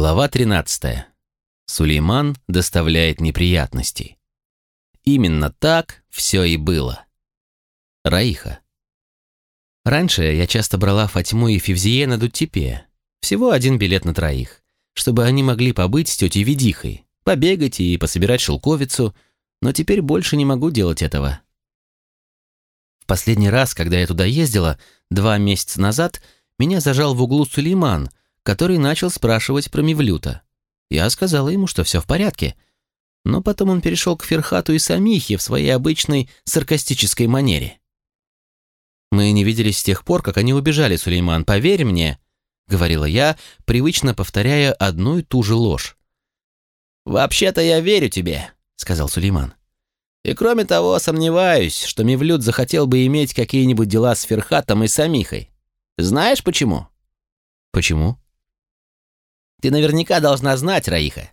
Глава 13. Сулейман доставляет неприятности. Именно так все и было. Раиха. Раньше я часто брала Фатьму и Февзие на Дуттепе. Всего один билет на троих, чтобы они могли побыть с тетей Ведихой, побегать и пособирать шелковицу, но теперь больше не могу делать этого. В последний раз, когда я туда ездила, два месяца назад, меня зажал в углу Сулейман, который начал спрашивать про Мивлюта. Я сказала ему, что все в порядке. Но потом он перешел к Ферхату и Самихе в своей обычной саркастической манере. «Мы не виделись с тех пор, как они убежали, Сулейман, поверь мне», — говорила я, привычно повторяя одну и ту же ложь. «Вообще-то я верю тебе», — сказал Сулейман. «И кроме того, сомневаюсь, что Мивлют захотел бы иметь какие-нибудь дела с Ферхатом и Самихой. Знаешь почему?» «Почему?» Ты наверняка должна знать, Раиха.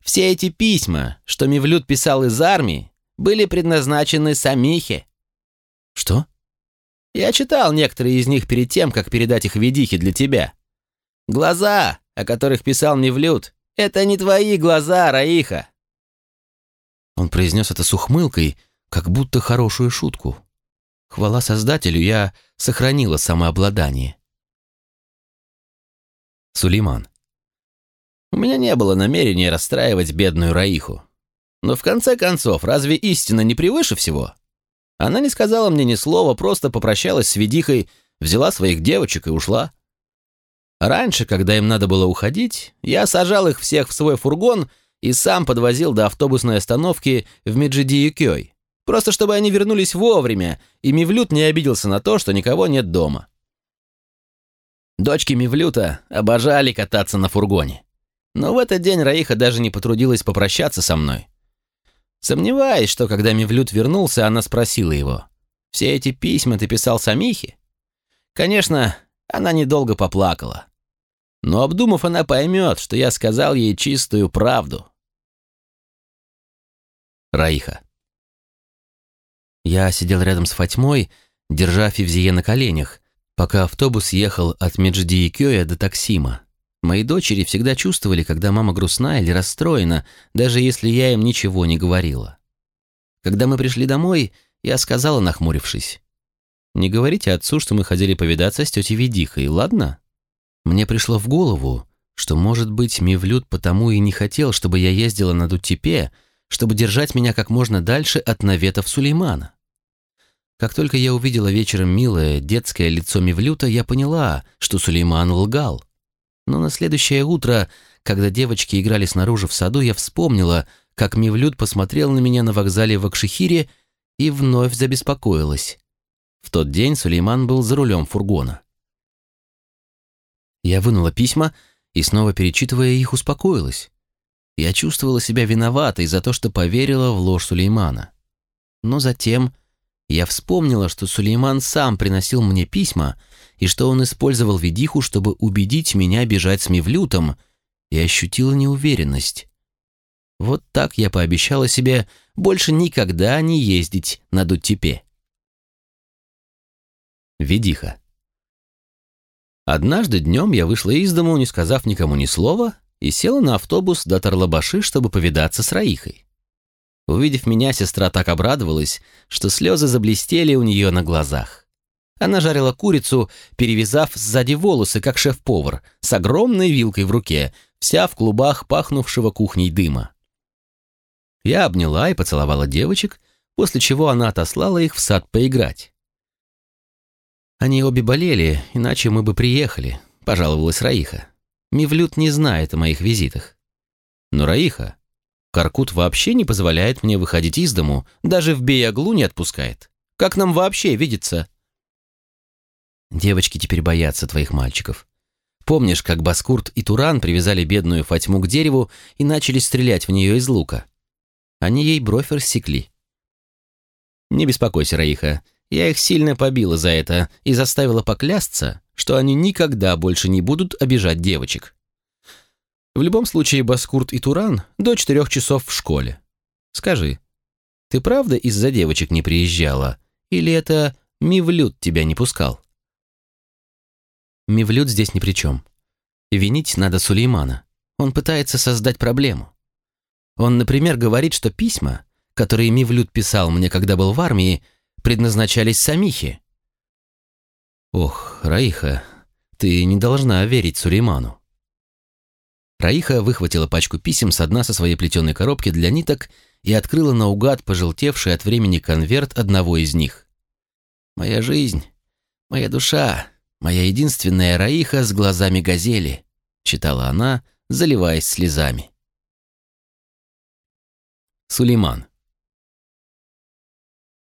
Все эти письма, что Мивлют писал из армии, были предназначены Самихе. Что? Я читал некоторые из них перед тем, как передать их Ведихе для тебя. Глаза, о которых писал Мивлют, это не твои глаза, Раиха. Он произнес это с ухмылкой, как будто хорошую шутку. Хвала Создателю, я сохранила самообладание. Сулейман. У меня не было намерения расстраивать бедную Раиху. Но в конце концов, разве истина не превыше всего? Она не сказала мне ни слова, просто попрощалась с ведихой, взяла своих девочек и ушла. Раньше, когда им надо было уходить, я сажал их всех в свой фургон и сам подвозил до автобусной остановки в Меджидиюкёй, просто чтобы они вернулись вовремя, и Мивлют не обиделся на то, что никого нет дома. Дочки Мивлюта обожали кататься на фургоне. Но в этот день Раиха даже не потрудилась попрощаться со мной. Сомневаюсь, что когда Мивлют вернулся, она спросила его, «Все эти письма ты писал Самихе?» Конечно, она недолго поплакала. Но обдумав, она поймет, что я сказал ей чистую правду. Раиха. Я сидел рядом с Фатьмой, держа Фивзие на коленях, пока автобус ехал от Медждиекёя до Таксима. Мои дочери всегда чувствовали, когда мама грустна или расстроена, даже если я им ничего не говорила. Когда мы пришли домой, я сказала, нахмурившись, «Не говорите отцу, что мы ходили повидаться с тетей Ведихой, ладно?» Мне пришло в голову, что, может быть, Мивлют потому и не хотел, чтобы я ездила на Дуттепе, чтобы держать меня как можно дальше от наветов Сулеймана. Как только я увидела вечером милое детское лицо Мивлюта, я поняла, что Сулейман лгал. Но на следующее утро, когда девочки играли снаружи в саду, я вспомнила, как Мивлют посмотрел на меня на вокзале в Акшихире и вновь забеспокоилась. В тот день Сулейман был за рулем фургона. Я вынула письма и, снова перечитывая их, успокоилась. Я чувствовала себя виноватой за то, что поверила в ложь Сулеймана. Но затем я вспомнила, что Сулейман сам приносил мне письма и что он использовал Ведиху, чтобы убедить меня бежать с Мивлютом, и ощутила неуверенность. Вот так я пообещала себе больше никогда не ездить на Дуттепе. Ведиха. Однажды днем я вышла из дому, не сказав никому ни слова, и села на автобус до Тарлабаши, чтобы повидаться с Раихой. Увидев меня, сестра так обрадовалась, что слезы заблестели у нее на глазах. Она жарила курицу, перевязав сзади волосы, как шеф-повар, с огромной вилкой в руке, вся в клубах пахнувшего кухней дыма. Я обняла и поцеловала девочек, после чего она отослала их в сад поиграть. «Они обе болели, иначе мы бы приехали», — пожаловалась Раиха. «Мивлют не знает о моих визитах». «Но, Раиха, Каркут вообще не позволяет мне выходить из дому, даже в Беяглу не отпускает. Как нам вообще видеться?» «Девочки теперь боятся твоих мальчиков. Помнишь, как Баскурт и Туран привязали бедную Фатьму к дереву и начали стрелять в нее из лука? Они ей бровь рассекли. Не беспокойся, Раиха, я их сильно побила за это и заставила поклясться, что они никогда больше не будут обижать девочек. В любом случае, Баскурт и Туран до четырех часов в школе. Скажи, ты правда из-за девочек не приезжала? Или это Мивлют тебя не пускал? Мивлют здесь ни при чем. Винить надо Сулеймана. Он пытается создать проблему. Он, например, говорит, что письма, которые Мивлют писал мне, когда был в армии, предназначались Самихе. Ох, Раиха, ты не должна верить Сулейману. Раиха выхватила пачку писем с дна со своей плетеной коробки для ниток и открыла наугад пожелтевший от времени конверт одного из них. «Моя жизнь, моя душа, моя единственная Раиха с глазами газели», читала она, заливаясь слезами. Сулейман.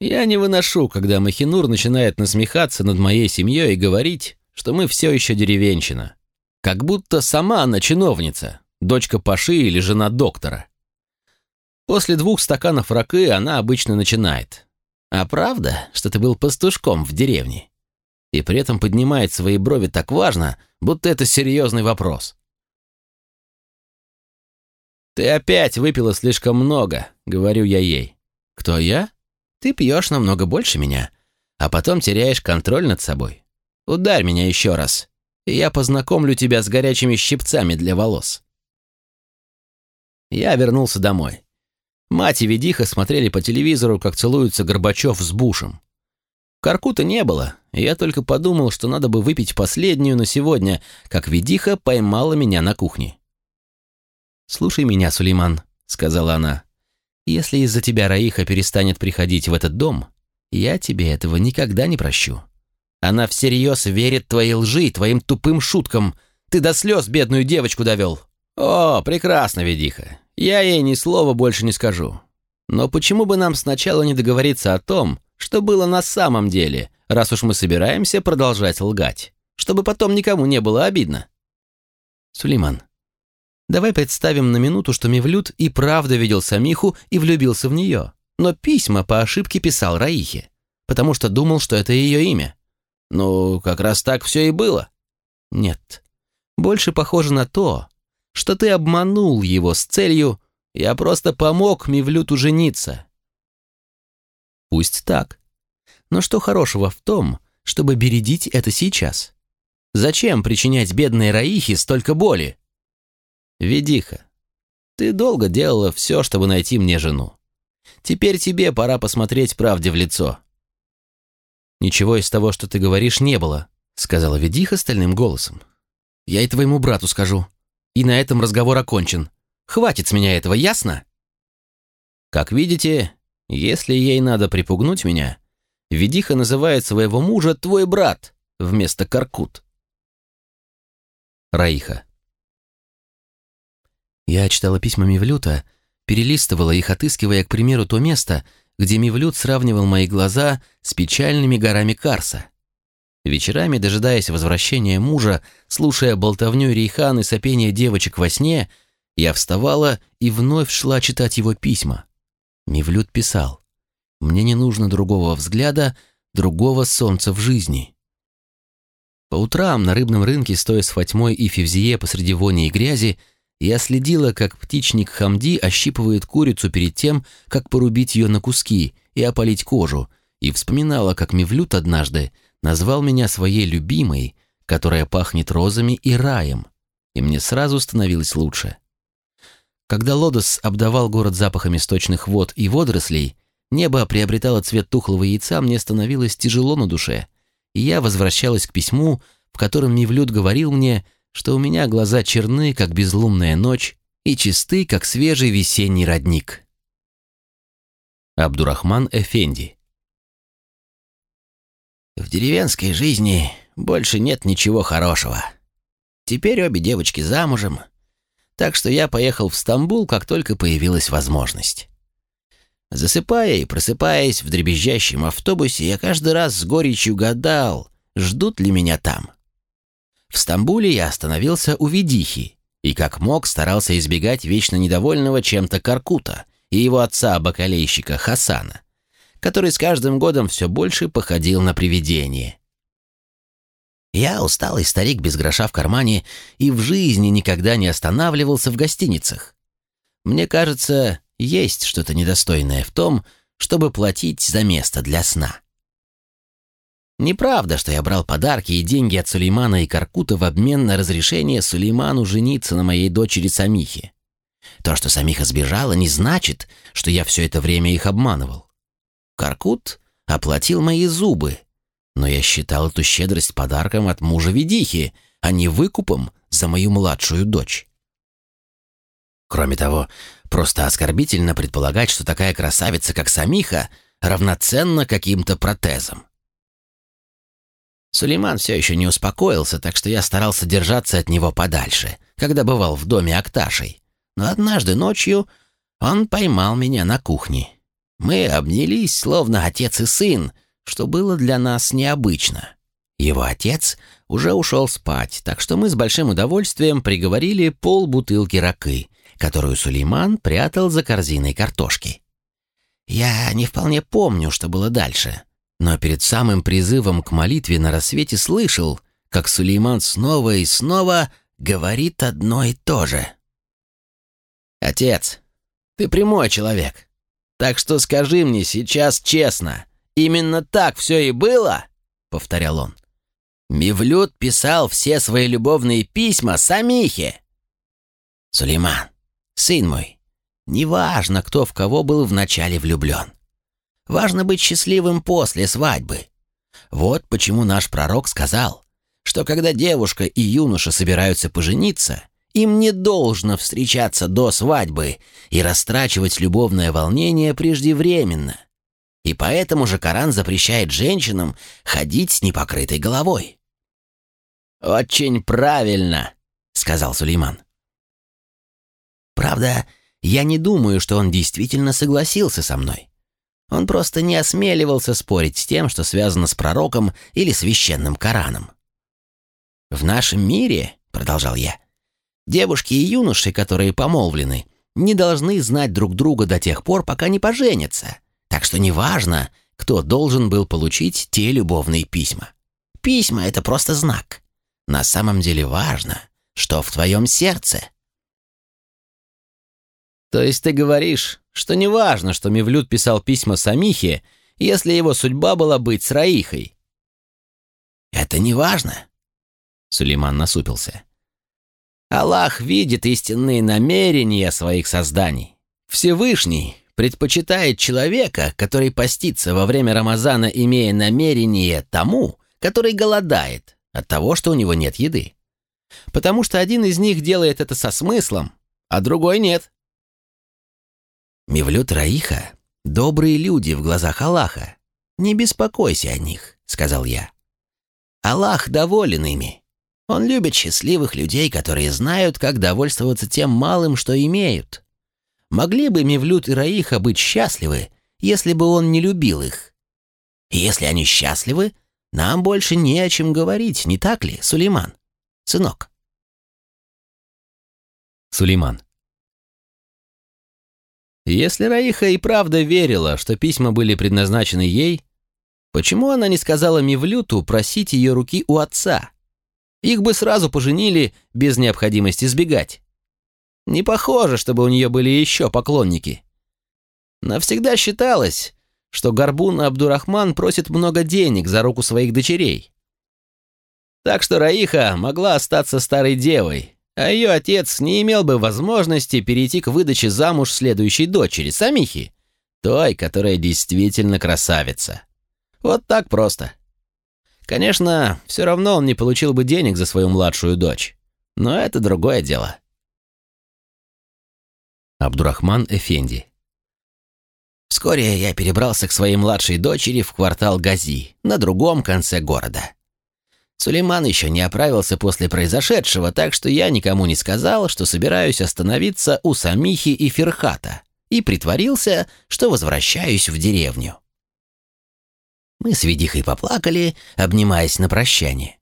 Я не выношу, когда Махинур начинает насмехаться над моей семьей и говорить, что мы все еще деревенщина. Как будто сама она чиновница, дочка Паши или жена доктора. После двух стаканов ракы она обычно начинает. А правда, что ты был пастушком в деревне? И при этом поднимает свои брови так важно, будто это серьезный вопрос. «Ты опять выпила слишком много», — говорю я ей. «Кто я?» Ты пьешь намного больше меня, а потом теряешь контроль над собой. Ударь меня еще раз, и я познакомлю тебя с горячими щипцами для волос. Я вернулся домой. Мать и Ведиха смотрели по телевизору, как целуются Горбачев с Бушем. Каркута не было, и я только подумал, что надо бы выпить последнюю на сегодня, как Ведиха поймала меня на кухне. «Слушай меня, Сулейман», — сказала она. Если из-за тебя Раиха перестанет приходить в этот дом, я тебе этого никогда не прощу. Она всерьез верит твоей лжи и твоим тупым шуткам. Ты до слез бедную девочку довел. О, прекрасно, Ведиха. Я ей ни слова больше не скажу. Но почему бы нам сначала не договориться о том, что было на самом деле, раз уж мы собираемся продолжать лгать, чтобы потом никому не было обидно? Сулейман, Давай представим на минуту, что Мевлюд и правда видел Самиху и влюбился в нее, но письма по ошибке писал Раихе, потому что думал, что это ее имя. Ну, как раз так все и было. Нет, больше похоже на то, что ты обманул его с целью «я просто помог Мевлюту жениться». Пусть так. Но что хорошего в том, чтобы бередить это сейчас? Зачем причинять бедной Раихе столько боли? «Ведиха, ты долго делала все, чтобы найти мне жену. Теперь тебе пора посмотреть правде в лицо». «Ничего из того, что ты говоришь, не было», — сказала Ведиха стальным голосом. «Я и твоему брату скажу. И на этом разговор окончен. Хватит с меня этого, ясно?» «Как видите, если ей надо припугнуть меня, Ведиха называет своего мужа «твой брат» вместо «Каркут». Раиха. Я читала письма Мивлюта, перелистывала их, отыскивая, к примеру, то место, где Мивлют сравнивал мои глаза с печальными горами Карса. Вечерами, дожидаясь возвращения мужа, слушая болтовню Рейхан и сопение девочек во сне, я вставала и вновь шла читать его письма. Мивлют писал, «Мне не нужно другого взгляда, другого солнца в жизни». По утрам на рыбном рынке, стоя с Фатьмой и Февзие посреди вони и грязи, я следила, как птичник Хамди ощипывает курицу перед тем, как порубить ее на куски и опалить кожу, и вспоминала, как Мевлют однажды назвал меня своей любимой, которая пахнет розами и раем, и мне сразу становилось лучше. Когда Лодос обдавал город запахами сточных вод и водорослей, небо приобретало цвет тухлого яйца, мне становилось тяжело на душе, и я возвращалась к письму, в котором Мевлют говорил мне — что у меня глаза черны, как безлунная ночь, и чисты, как свежий весенний родник. Абдурахман Эфенди В деревенской жизни больше нет ничего хорошего. Теперь обе девочки замужем, так что я поехал в Стамбул, как только появилась возможность. Засыпая и просыпаясь в дребезжащем автобусе, я каждый раз с горечью гадал, ждут ли меня там. В Стамбуле я остановился у Ведихи и как мог старался избегать вечно недовольного чем-то Каркута и его отца-бакалейщика Хасана, который с каждым годом все больше походил на привидение. Я усталый старик без гроша в кармане и в жизни никогда не останавливался в гостиницах. Мне кажется, есть что-то недостойное в том, чтобы платить за место для сна. Неправда, что я брал подарки и деньги от Сулеймана и Каркута в обмен на разрешение Сулейману жениться на моей дочери Самихе. То, что Самиха сбежала, не значит, что я все это время их обманывал. Каркут оплатил мои зубы, но я считал эту щедрость подарком от мужа Ведихи, а не выкупом за мою младшую дочь. Кроме того, просто оскорбительно предполагать, что такая красавица, как Самиха, равноценна каким-то протезам. Сулейман все еще не успокоился, так что я старался держаться от него подальше, когда бывал в доме Акташей. Но однажды ночью он поймал меня на кухне. Мы обнялись, словно отец и сын, что было для нас необычно. Его отец уже ушел спать, так что мы с большим удовольствием приговорили пол бутылки ракы, которую Сулейман прятал за корзиной картошки. Я не вполне помню, что было дальше, но перед самым призывом к молитве на рассвете слышал, как Сулейман снова и снова говорит одно и то же. «Отец, ты прямой человек, так что скажи мне сейчас честно, именно так все и было?» — повторял он. «Мивлют писал все свои любовные письма Самихе». «Сулейман, сын мой, неважно, кто в кого был вначале влюблен. Важно быть счастливым после свадьбы. Вот почему наш пророк сказал, что когда девушка и юноша собираются пожениться, им не должно встречаться до свадьбы и растрачивать любовное волнение преждевременно. И поэтому же Коран запрещает женщинам ходить с непокрытой головой. «Очень правильно», — сказал Сулейман. Правда, я не думаю, что он действительно согласился со мной. Он просто не осмеливался спорить с тем, что связано с пророком или священным Кораном. «В нашем мире», — продолжал я, — «девушки и юноши, которые помолвлены, не должны знать друг друга до тех пор, пока не поженятся. Так что неважно, кто должен был получить те любовные письма. Письма — это просто знак. На самом деле важно, что в твоем сердце». «То есть ты говоришь, что неважно, что Мевлюд писал письма Самихе, если его судьба была быть с Раихой?» «Это неважно», — Сулейман насупился. «Аллах видит истинные намерения своих созданий. Всевышний предпочитает человека, который постится во время Рамазана, имея намерение тому, который голодает от того, что у него нет еды. Потому что один из них делает это со смыслом, а другой нет. Мивлют Раиха — добрые люди в глазах Аллаха. Не беспокойся о них, — сказал я. Аллах доволен ими. Он любит счастливых людей, которые знают, как довольствоваться тем малым, что имеют. Могли бы Мивлют и Раиха быть счастливы, если бы он не любил их? Если они счастливы, нам больше не о чем говорить, не так ли, Сулейман? Сынок. Сулейман. Если Раиха и правда верила, что письма были предназначены ей, почему она не сказала Мивлюту просить ее руки у отца? Их бы сразу поженили без необходимости сбегать. Не похоже, чтобы у нее были еще поклонники. Навсегда считалось, что Горбун Абдурахман просит много денег за руку своих дочерей. Так что Раиха могла остаться старой девой, а ее отец не имел бы возможности перейти к выдаче замуж следующей дочери, Самихи, той, которая действительно красавица. Вот так просто. Конечно, все равно он не получил бы денег за свою младшую дочь, но это другое дело. Абдурахман Эфенди Вскоре я перебрался к своей младшей дочери в квартал Гази, на другом конце города. Сулейман еще не оправился после произошедшего, так что я никому не сказал, что собираюсь остановиться у Самихи и Ферхата, и притворился, что возвращаюсь в деревню. Мы с Ведихой поплакали, обнимаясь на прощание.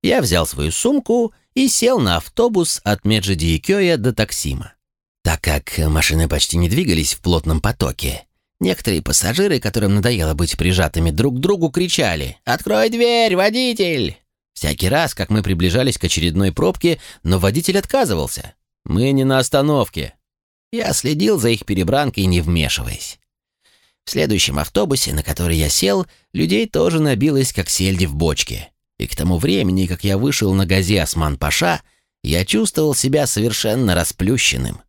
Я взял свою сумку и сел на автобус от Меджидиекёя до Таксима. Так как машины почти не двигались в плотном потоке, некоторые пассажиры, которым надоело быть прижатыми друг к другу, кричали «Открой дверь, водитель!» Всякий раз, как мы приближались к очередной пробке, но водитель отказывался. Мы не на остановке. Я следил за их перебранкой, не вмешиваясь. В следующем автобусе, на который я сел, людей тоже набилось, как сельди в бочке. И к тому времени, как я вышел на газе Осман-Паша, я чувствовал себя совершенно расплющенным.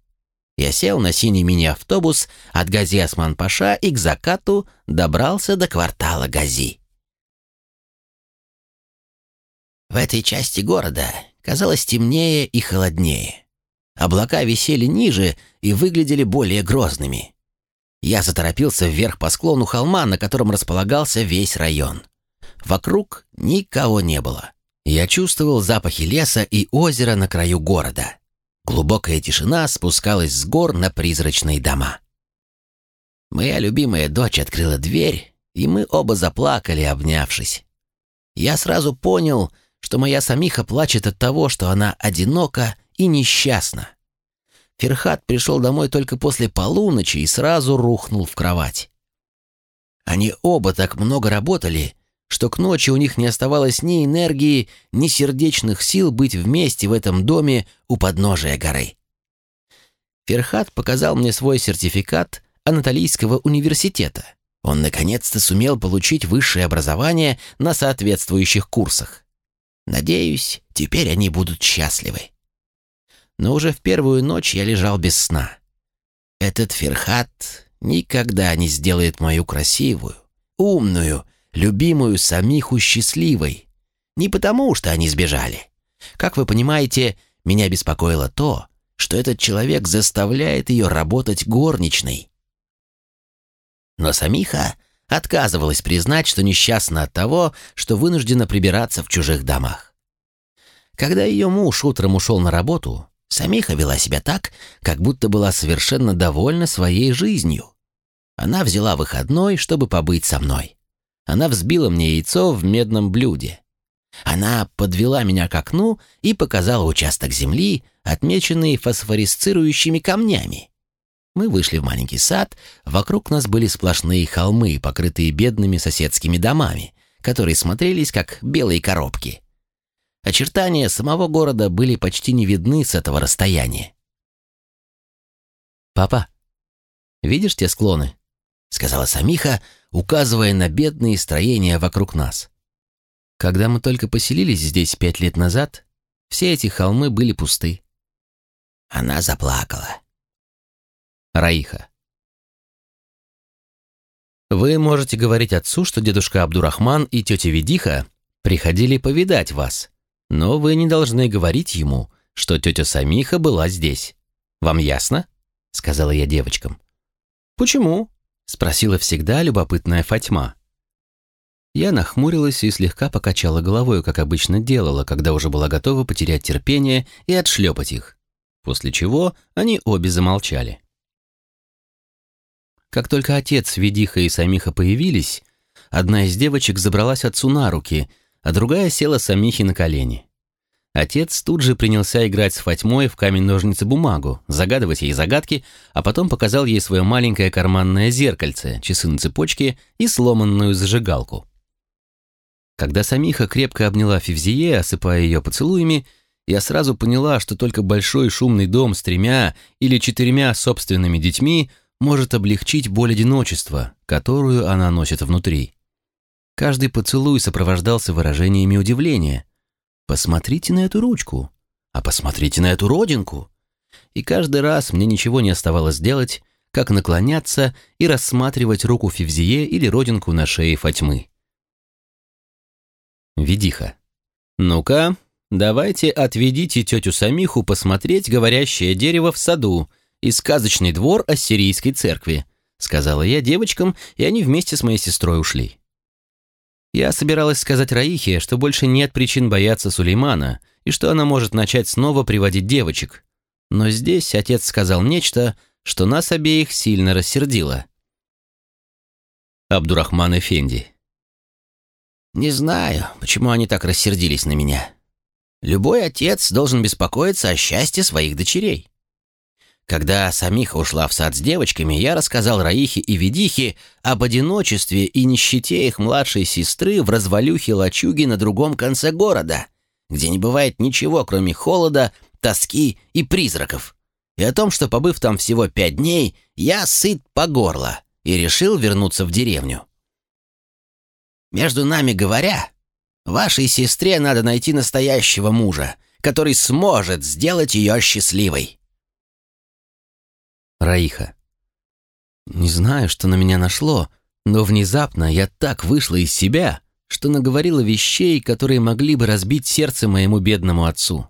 Я сел на синий мини-автобус от Гази Осман-Паша и к закату добрался до квартала Гази. В этой части города казалось темнее и холоднее. Облака висели ниже и выглядели более грозными. Я заторопился вверх по склону холма, на котором располагался весь район. Вокруг никого не было. Я чувствовал запахи леса и озера на краю города. Глубокая тишина спускалась с гор на призрачные дома. Моя любимая дочь открыла дверь, и мы оба заплакали, обнявшись. Я сразу понял, что моя самиха плачет от того, что она одинока и несчастна. Ферхат пришел домой только после полуночи и сразу рухнул в кровать. Они оба так много работали, что к ночи у них не оставалось ни энергии, ни сердечных сил быть вместе в этом доме у подножия горы. Ферхат показал мне свой сертификат Анатолийского университета. Он наконец-то сумел получить высшее образование на соответствующих курсах. Надеюсь, теперь они будут счастливы. Но уже в первую ночь я лежал без сна. Этот Ферхат никогда не сделает мою красивую, умную, любимую самиху счастливой. Не потому, что они сбежали. Как вы понимаете, меня беспокоило то, что этот человек заставляет ее работать горничной. Но самиха отказывалась признать, что несчастна от того, что вынуждена прибираться в чужих домах. Когда ее муж утром ушел на работу, самиха вела себя так, как будто была совершенно довольна своей жизнью. Она взяла выходной, чтобы побыть со мной. Она взбила мне яйцо в медном блюде. Она подвела меня к окну и показала участок земли, отмеченный фосфорисцирующими камнями. Мы вышли в маленький сад, вокруг нас были сплошные холмы, покрытые бедными соседскими домами, которые смотрелись как белые коробки. Очертания самого города были почти не видны с этого расстояния. «Папа, видишь те склоны?» — сказала Самиха, указывая на бедные строения вокруг нас. Когда мы только поселились здесь пять лет назад, все эти холмы были пусты. Она заплакала. Раиха. Вы можете говорить отцу, что дедушка Абдурахман и тетя Ведиха приходили повидать вас, но вы не должны говорить ему, что тетя Самиха была здесь. Вам ясно? Сказала я девочкам. Почему? — спросила всегда любопытная Фатьма. Я нахмурилась и слегка покачала головой, как обычно делала, когда уже была готова потерять терпение и отшлепать их, после чего они обе замолчали. Как только отец, Ведиха и Самиха появились, одна из девочек забралась отцу на руки, а другая села Самихе на колени. Отец тут же принялся играть с Фатьмой в камень-ножницы-бумагу, загадывать ей загадки, а потом показал ей свое маленькое карманное зеркальце, часы на цепочке и сломанную зажигалку. Когда Самиха крепко обняла Фивзие, осыпая ее поцелуями, я сразу поняла, что только большой шумный дом с тремя или четырьмя собственными детьми может облегчить боль одиночества, которую она носит внутри. Каждый поцелуй сопровождался выражениями удивления – Посмотрите на эту ручку, а посмотрите на эту родинку. И каждый раз мне ничего не оставалось делать, как наклоняться и рассматривать руку Фивзие или родинку на шее Фатьмы. Ведиха. «Ну-ка, давайте отведите тетю Самиху посмотреть говорящее дерево в саду и сказочный двор ассирийской церкви», сказала я девочкам, и они вместе с моей сестрой ушли. Я собиралась сказать Раихе, что больше нет причин бояться Сулеймана и что она может начать снова приводить девочек. Но здесь отец сказал нечто, что нас обеих сильно рассердило. Абдурахман Эфенди. «Не знаю, почему они так рассердились на меня. Любой отец должен беспокоиться о счастье своих дочерей. Когда Самиха ушла в сад с девочками, я рассказал Раихе и Ведихе об одиночестве и нищете их младшей сестры в развалюхе лачуги на другом конце города, где не бывает ничего, кроме холода, тоски и призраков. И о том, что, побыв там всего пять дней, я сыт по горло, и решил вернуться в деревню. Между нами говоря, вашей сестре надо найти настоящего мужа, который сможет сделать ее счастливой. Раиха. Не знаю, что на меня нашло, но внезапно я так вышла из себя, что наговорила вещей, которые могли бы разбить сердце моему бедному отцу.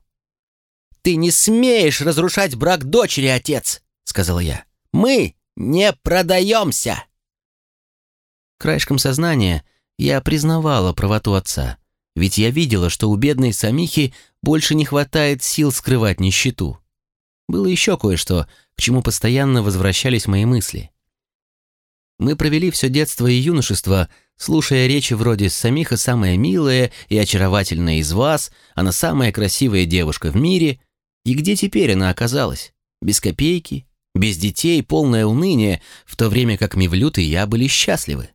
«Ты не смеешь разрушать брак дочери, отец!» — сказала я. «Мы не продаемся!» Краешком сознания я признавала правоту отца, ведь я видела, что у бедной Самихи больше не хватает сил скрывать нищету. Было еще кое-что, к чему постоянно возвращались мои мысли. Мы провели все детство и юношество, слушая речи вроде «Самиха самая милая и очаровательная из вас, она самая красивая девушка в мире», и где теперь она оказалась? Без копейки, без детей, полное уныние, в то время как Мивлют и я были счастливы.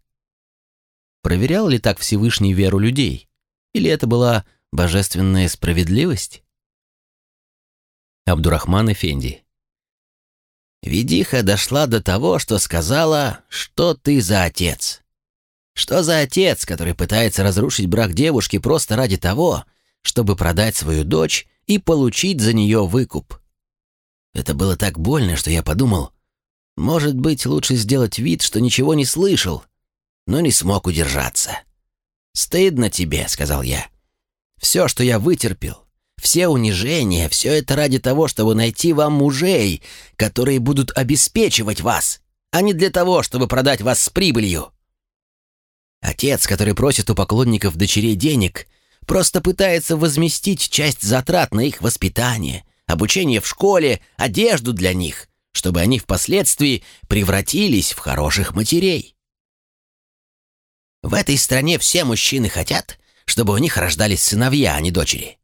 Проверял ли так Всевышний веру людей? Или это была божественная справедливость? Абдурахман Эфенди Ведиха дошла до того, что сказала, что ты за отец. Что за отец, который пытается разрушить брак девушки просто ради того, чтобы продать свою дочь и получить за нее выкуп. Это было так больно, что я подумал, может быть, лучше сделать вид, что ничего не слышал, но не смог удержаться. «Стыдно тебе», — сказал я. «Все, что я вытерпел, все унижения, все это ради того, чтобы найти вам мужей, которые будут обеспечивать вас, а не для того, чтобы продать вас с прибылью». Отец, который просит у поклонников дочерей денег, просто пытается возместить часть затрат на их воспитание, обучение в школе, одежду для них, чтобы они впоследствии превратились в хороших матерей. В этой стране все мужчины хотят, чтобы у них рождались сыновья, а не дочери.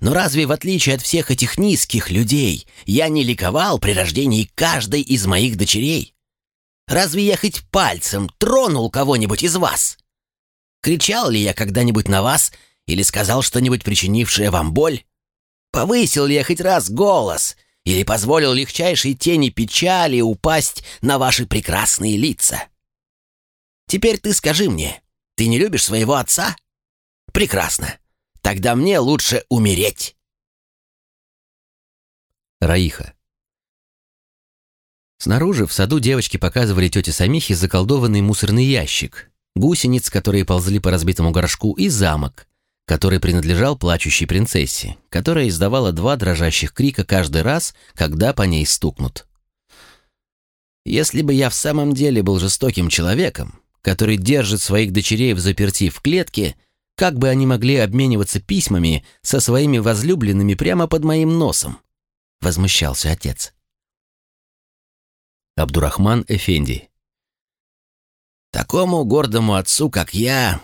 Но разве в отличие от всех этих низких людей я не ликовал при рождении каждой из моих дочерей? Разве я хоть пальцем тронул кого-нибудь из вас? Кричал ли я когда-нибудь на вас или сказал что-нибудь, причинившее вам боль? Повысил ли я хоть раз голос? Или позволил легчайшей тени печали упасть на ваши прекрасные лица? Теперь ты скажи мне, ты не любишь своего отца? Прекрасно. Тогда мне лучше умереть. Раиха. Снаружи в саду девочки показывали тете Самихе заколдованный мусорный ящик, гусениц, которые ползли по разбитому горшку, и замок, который принадлежал плачущей принцессе, которая издавала два дрожащих крика каждый раз, когда по ней стукнут. Если бы я в самом деле был жестоким человеком, который держит своих дочерей в заперти в клетке, как бы они могли обмениваться письмами со своими возлюбленными прямо под моим носом? Возмущался отец. Абдурахман Эфенди Такому гордому отцу, как я,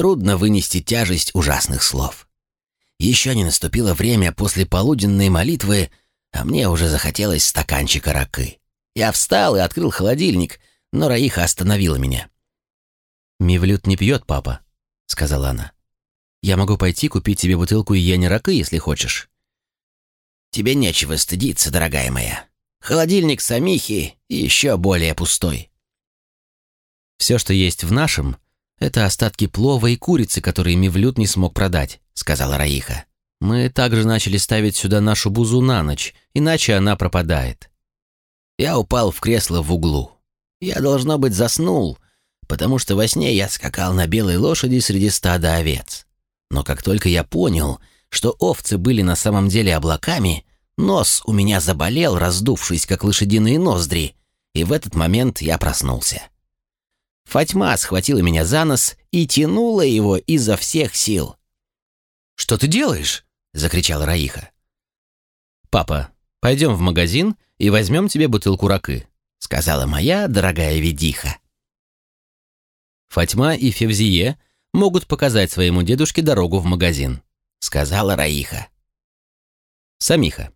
Трудно вынести тяжесть ужасных слов. Еще не наступило время после полуденной молитвы, а мне уже захотелось стаканчика ракы. Я встал и открыл холодильник, но Раиха остановила меня. «Мивлют не пьет, папа», — сказала она. «Я могу пойти купить тебе бутылку Йени ракы, если хочешь». «Тебе нечего стыдиться, дорогая моя. Холодильник Самихи еще более пустой». «Все, что есть в нашем, — «Это остатки плова и курицы, которые Мивлют не смог продать», — сказала Раиха. «Мы также начали ставить сюда нашу бузу на ночь, иначе она пропадает». Я упал в кресло в углу. Я, должно быть, заснул, потому что во сне я скакал на белой лошади среди стада овец. Но как только я понял, что овцы были на самом деле облаками, нос у меня заболел, раздувшись, как лошадиные ноздри, и в этот момент я проснулся. Фатьма схватила меня за нос и тянула его изо всех сил. «Что ты делаешь?» — закричала Раиха. «Папа, пойдем в магазин и возьмем тебе бутылку ракы», — сказала моя дорогая ведиха. Фатьма и Февзие могут показать своему дедушке дорогу в магазин, сказала Раиха. Самиха.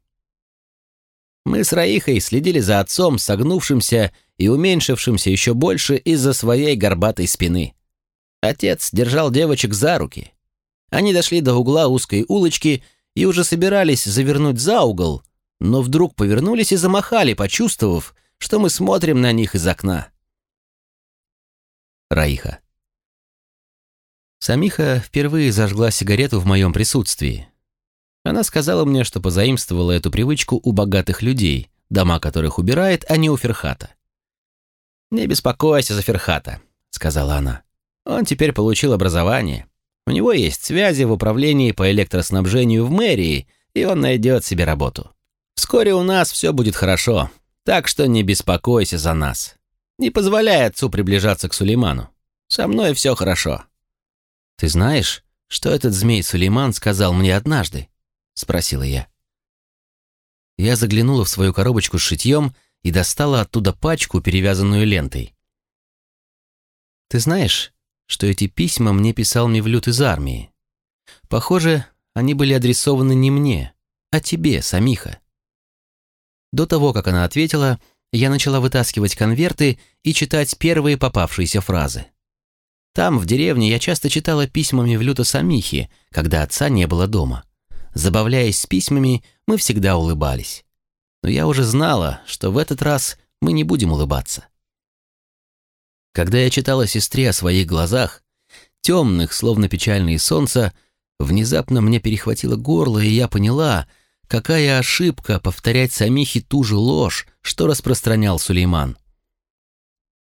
Мы с Раихой следили за отцом, согнувшимся и уменьшившимся еще больше из-за своей горбатой спины. Отец держал девочек за руки. Они дошли до угла узкой улочки и уже собирались завернуть за угол, но вдруг повернулись и замахали, почувствовав, что мы смотрим на них из окна. Раиха. Самиха впервые зажгла сигарету в моем присутствии. Она сказала мне, что позаимствовала эту привычку у богатых людей, дома которых убирает, а не у Ферхата. «Не беспокойся за Ферхата», — сказала она. «Он теперь получил образование. У него есть связи в управлении по электроснабжению в мэрии, и он найдет себе работу. Вскоре у нас все будет хорошо, так что не беспокойся за нас. Не позволяй отцу приближаться к Сулейману. Со мной все хорошо». «Ты знаешь, что этот змей Сулейман сказал мне однажды?» — спросила я. Я заглянула в свою коробочку с шитьем и достала оттуда пачку, перевязанную лентой. «Ты знаешь, что эти письма мне писал Мевлют из армии? Похоже, они были адресованы не мне, а тебе, Самиха». До того, как она ответила, я начала вытаскивать конверты и читать первые попавшиеся фразы. Там, в деревне, я часто читала письма Мевлюта Самихи, когда отца не было дома. Забавляясь с письмами, мы всегда улыбались. Но я уже знала, что в этот раз мы не будем улыбаться. Когда я читала сестре о своих глазах, темных, словно печальные солнца, внезапно мне перехватило горло, и я поняла, какая ошибка повторять Самихе ту же ложь, что распространял Сулейман.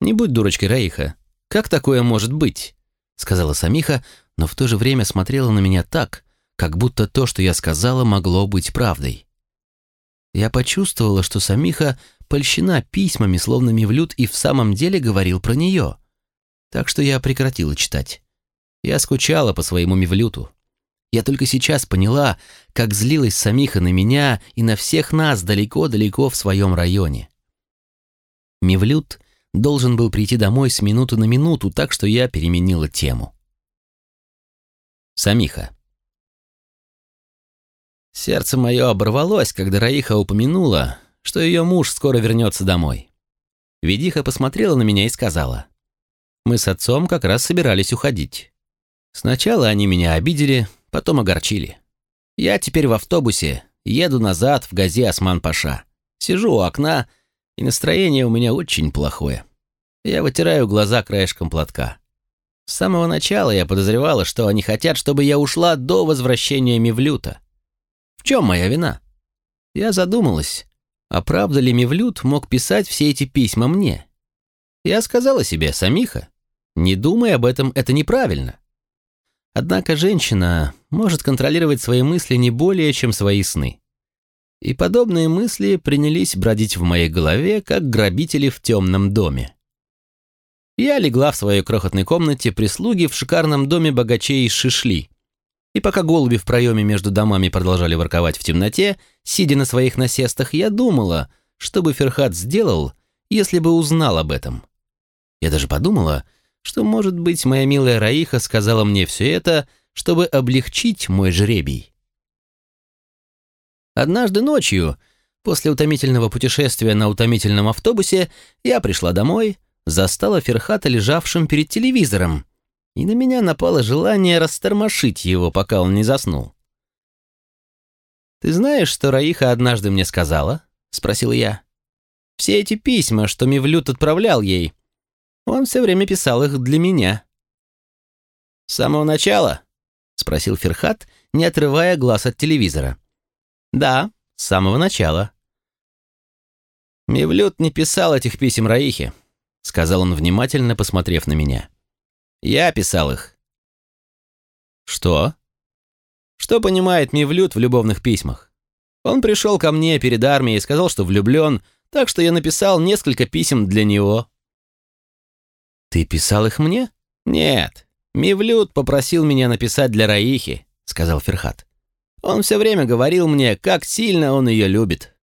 «Не будь дурочкой, Раиха. Как такое может быть?» — сказала Самиха, но в то же время смотрела на меня так, как будто то, что я сказала, могло быть правдой. Я почувствовала, что Самиха польщена письмами, словно Мевлюд и в самом деле говорил про нее. Так что я прекратила читать. Я скучала по своему Мевлюту. Я только сейчас поняла, как злилась Самиха на меня и на всех нас далеко-далеко в своем районе. Мевлют должен был прийти домой с минуты на минуту, так что я переменила тему. Самиха. Сердце мое оборвалось, когда Раиха упомянула, что ее муж скоро вернется домой. Ведиха посмотрела на меня и сказала, «Мы с отцом как раз собирались уходить. Сначала они меня обидели, потом огорчили. Я теперь в автобусе, еду назад в Гази Осман-Паша. Сижу у окна, и настроение у меня очень плохое. Я вытираю глаза краешком платка. С самого начала я подозревала, что они хотят, чтобы я ушла до возвращения Мивлюта. В чем моя вина? Я задумалась, а правда ли Мевлюд мог писать все эти письма мне? Я сказала себе, Самиха, не думай об этом, это неправильно. Однако женщина может контролировать свои мысли не более, чем свои сны. И подобные мысли принялись бродить в моей голове, как грабители в темном доме. Я легла в своей крохотной комнате прислуги в шикарном доме богачей из Шишли, и пока голуби в проеме между домами продолжали ворковать в темноте, сидя на своих насестах, я думала, что бы Ферхат сделал, если бы узнал об этом. Я даже подумала, что, может быть, моя милая Раиха сказала мне все это, чтобы облегчить мой жребий. Однажды ночью, после утомительного путешествия на утомительном автобусе, я пришла домой, застала Ферхата лежавшим перед телевизором, и на меня напало желание растормошить его, пока он не заснул. «Ты знаешь, что Раиха однажды мне сказала?» — спросил я. «Все эти письма, что Мивлют отправлял ей, он все время писал их для меня». «С самого начала?» — спросил Ферхат, не отрывая глаз от телевизора. «Да, с самого начала». «Мивлют не писал этих писем Раихе», — сказал он, внимательно посмотрев на меня. Я писал их. Что? Что понимает Мивлют в любовных письмах? Он пришел ко мне перед армией и сказал, что влюблен, так что я написал несколько писем для него. Ты писал их мне? Нет. Мивлют попросил меня написать для Раихи, сказал Ферхат. Он все время говорил мне, как сильно он ее любит.